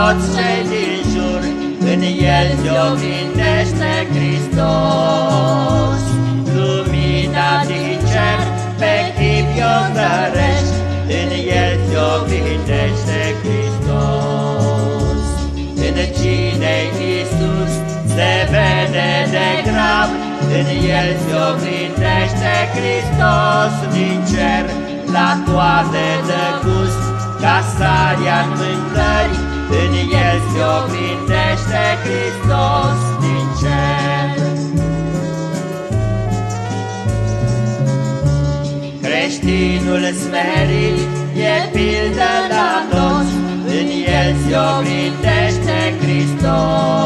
toți cei din jur, în el se oglindește Hristos. Lumina din cer pe chip i-o în el se oglindește Hristos. În cine Iisus se vede de grav, în el se oglindește Hristos din cer, la toate de gust, ca saria în mâncări, în el se oglindește Hristos din cer. Creștinul smerit e pildă la toți, în el se oglindește Hristos.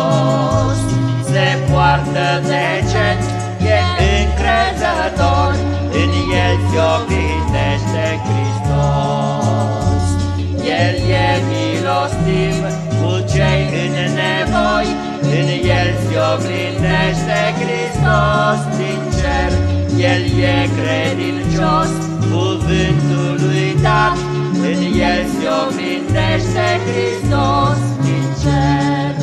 Hristos din cer. El e credincios, cuvântului dat, în el se oglindește Hristos din cer.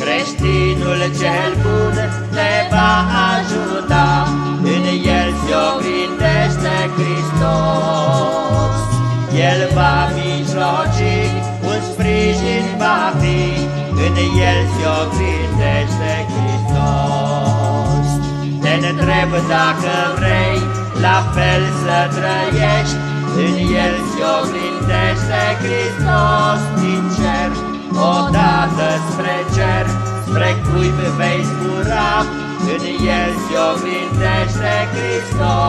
Creștinul cel bun te va ajuta, în el se oglindește Hristos. El va mijloci, un sprijin va fi, în el se oglindește Hristos. Te întreb dacă vrei la fel să trăiești, în el se oglindește Hristos din cer, odată spre cer, spre cuib vei zbura, în el se oglindește Hristos